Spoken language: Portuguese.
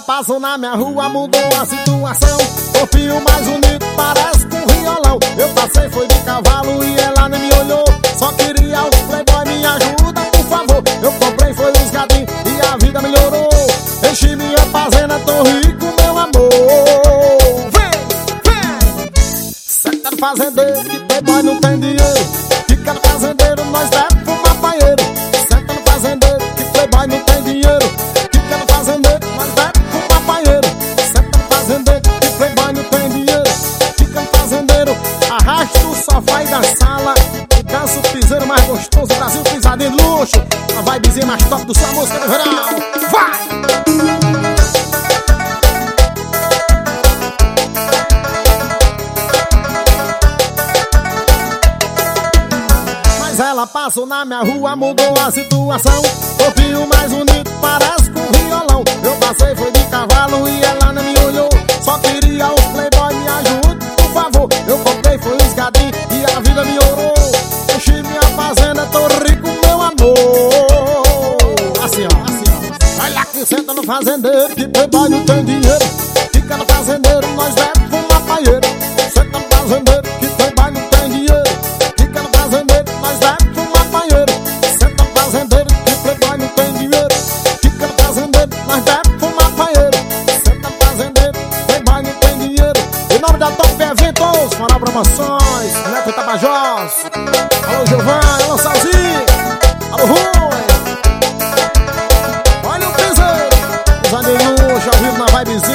passo na minha rua, mudou a situação. Corpinho mais bonito, parece com um violão Eu passei, foi de cavalo e ela nem me olhou. Só queria o playboy, me ajuda, por favor. Eu comprei, foi uns gadinhos e a vida melhorou. Enchi minha fazenda, tô rico, meu amor. Vem, vem. Senta no fazendeiro, que playboy não tem dinheiro. Fica no fazendeiro, da sala. O piseiro mais gostoso Brasil pisado em luxo. A vibezinha mais top do sua música no verão. Vai! Mas ela passou na minha rua, mudou a situação. Corpinho mais bonito, fazendeiro, que não tem dinheiro. Fica no fazendeiro, nós bebe fuma paieiro. Senta no fazendeiro, que não tem dinheiro. Fica no fazendeiro, nós bebe fuma paieiro. Senta no fazendeiro, que não tem dinheiro. Fica no fazendeiro, nós bebe fuma paieiro. Senta no fazendeiro, não tem dinheiro. Em nome da Top Eventos, Moral Promoções. Neto Tapajós. Alô, Giovanni. vibe is